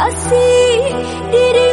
kasih diri